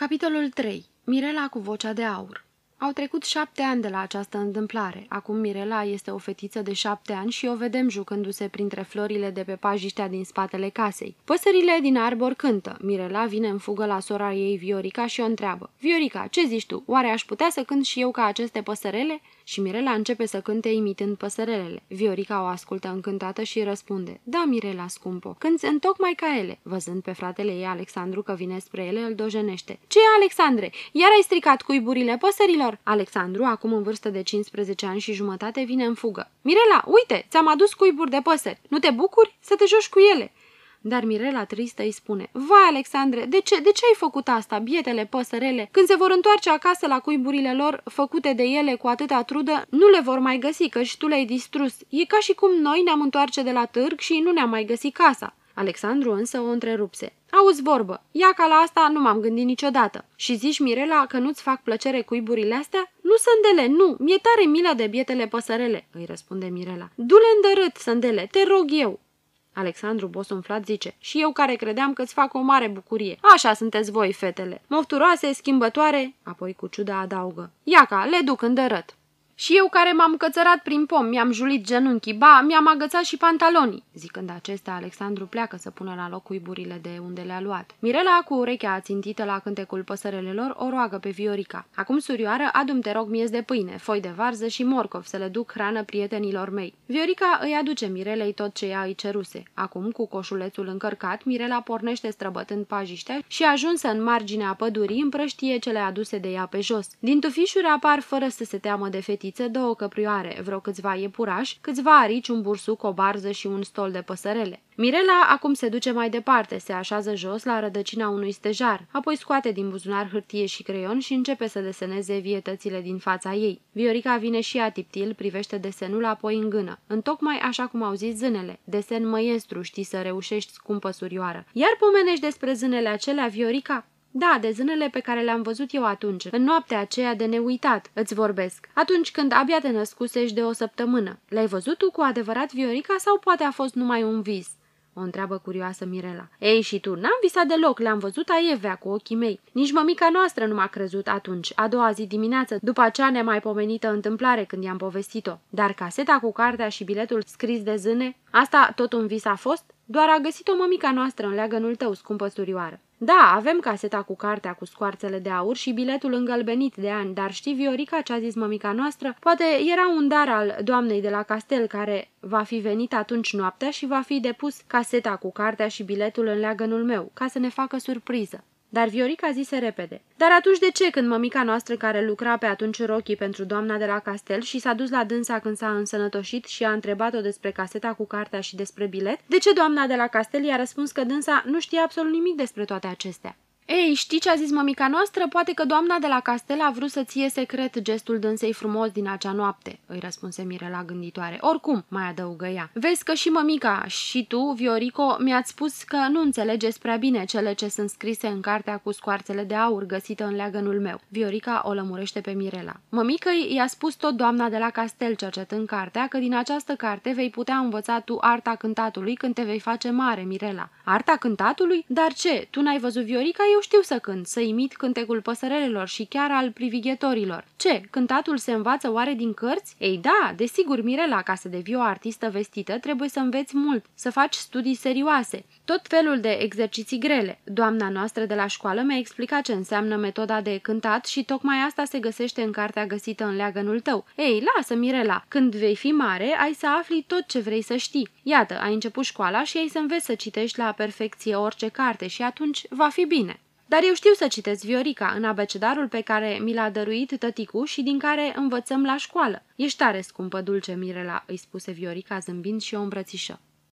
Capitolul 3. Mirela cu vocea de aur au trecut șapte ani de la această întâmplare. Acum Mirela este o fetiță de șapte ani și o vedem jucându-se printre florile de pe pajiștea din spatele casei. Păsările din arbor cântă. Mirela vine în fugă la sora ei Viorica și o întreabă. Viorica, ce zici tu? Oare aș putea să cânt și eu ca aceste păsărele? Și Mirela începe să cânte imitând păsărelele. Viorica o ascultă încântată și răspunde. Da, Mirela, scumpo, cânți întocmai ca ele. Văzând pe fratele ei Alexandru că vine spre ele, îl dojenește. Ce, Alexandre? Iar ai stricat cuiburile păsărilor? Fetelor, Alexandru, acum în vârstă de 15 ani și jumătate, vine în fugă. Mirela, uite, ți-am adus cuiburi de păsări. Nu te bucuri? Să te joci cu ele. Dar Mirela tristă îi spune, Vai, Alexandre, de ce, de ce ai făcut asta, bietele păsărele? Când se vor întoarce acasă la cuiburile lor, făcute de ele cu atâta trudă, nu le vor mai găsi, căci tu le-ai distrus. E ca și cum noi ne-am întoarce de la târg și nu ne-am mai găsit casa. Alexandru însă o întrerupse. Auzi vorbă, ia ca la asta nu m-am gândit niciodată. Și zici, Mirela, că nu-ți fac plăcere cuiburile astea? Nu, Sândele, nu, mi-e tare milă de bietele păsărele, îi răspunde Mirela. Du-le îndărât, Sândele, te rog eu. Alexandru bosunflat zice, și eu care credeam că-ți fac o mare bucurie. Așa sunteți voi, fetele, mofturoase, schimbătoare, apoi cu ciuda adaugă. Iaca, le duc îndărât. Și eu care m-am cățărat prin pom, mi-am julit genunchii, ba, mi-am agățat și pantalonii. Zicând acestea, Alexandru pleacă să pună la loc cuiburile de unde le-a luat. Mirela, cu urechea ațintită la cântecul păsărelelor, o roagă pe Viorica. Acum, surioară, adum te rog miez de pâine, foi de varză și morcov să le duc hrană prietenilor mei. Viorica îi aduce Mirelei tot ce ea îi ceruse. Acum, cu coșulețul încărcat, Mirela pornește străbătând pajiștea și, ajunsă în marginea pădurii, împrăștie cele aduse de ea pe jos. Din tufișuri apar fără să se teamă de fetiță fetițe, două căprioare, vreo câțiva iepurași, câțiva arici, un bursuc, o barză și un stol de păsărele. Mirela acum se duce mai departe, se așează jos la rădăcina unui stejar, apoi scoate din buzunar hârtie și creion și începe să deseneze vietățile din fața ei. Viorica vine și ea tiptil, privește desenul, apoi îngână. Întocmai așa cum au zis zânele. Desen măiestru, știi să reușești, scumpă surioară. Iar pomenești despre zânele acelea, Viorica? Da, de zânele pe care le-am văzut eu atunci, în noaptea aceea de neuitat, îți vorbesc. Atunci când abia te născusești de o săptămână. Le-ai văzut tu cu adevărat, Viorica, sau poate a fost numai un vis? O întreabă curioasă Mirela. Ei, și tu, n-am visat deloc, le-am văzut aievea cu ochii mei. Nici mămica noastră nu m-a crezut atunci, a doua zi dimineață, după acea nemaipomenită întâmplare când i-am povestit-o. Dar caseta cu cartea și biletul scris de zâne, asta tot un vis a fost? Doar a găsit-o mămica noastră în leagănul tău, scumpă surioară. Da, avem caseta cu cartea cu scoarțele de aur și biletul îngălbenit de ani, dar știi, Viorica, ce a zis mămica noastră? Poate era un dar al doamnei de la castel care va fi venit atunci noaptea și va fi depus caseta cu cartea și biletul în leagănul meu, ca să ne facă surpriză. Dar Viorica zise repede. Dar atunci de ce, când mămica noastră care lucra pe atunci rochii pentru doamna de la castel și s-a dus la dânsa când s-a însănătoșit și a întrebat-o despre caseta cu cartea și despre bilet, de ce doamna de la castel i-a răspuns că dânsa nu știa absolut nimic despre toate acestea? Ei, știi ce a zis mămica noastră? Poate că doamna de la castel a vrut să ție secret gestul dânsei frumos din acea noapte, îi răspunse Mirela gânditoare. Oricum, mai adăugă ea. Vezi că și mămica și tu, Viorico, mi-ați spus că nu înțelegeți prea bine cele ce sunt scrise în cartea cu scoarțele de aur găsită în leagănul meu. Viorica o lămurește pe Mirela. Mămică i-a spus tot doamna de la castel, cercetând cartea, că din această carte vei putea învăța tu arta cântatului când te vei face mare, Mirela. Arta cântatului? Dar ce? Tu n-ai văzut Viorica? Eu știu să cânt, să imit cântecul păsărelelor și chiar al privighetorilor. Ce, cântatul se învață oare din cărți? Ei da, desigur, Mirela, ca să devii o artistă vestită, trebuie să înveți mult, să faci studii serioase, tot felul de exerciții grele. Doamna noastră de la școală mi-a explicat ce înseamnă metoda de cântat și tocmai asta se găsește în cartea găsită în leagănul tău. Ei, lasă, Mirela, când vei fi mare, ai să afli tot ce vrei să știi. Iată, ai început școala și ai să înveți să citești la perfecție orice carte și atunci va fi bine. Dar eu știu să citesc Viorica în abecedarul pe care mi l-a dăruit tăticu și din care învățăm la școală. Ești tare scumpă, dulce Mirela, îi spuse Viorica zâmbind și o îmbrățișă.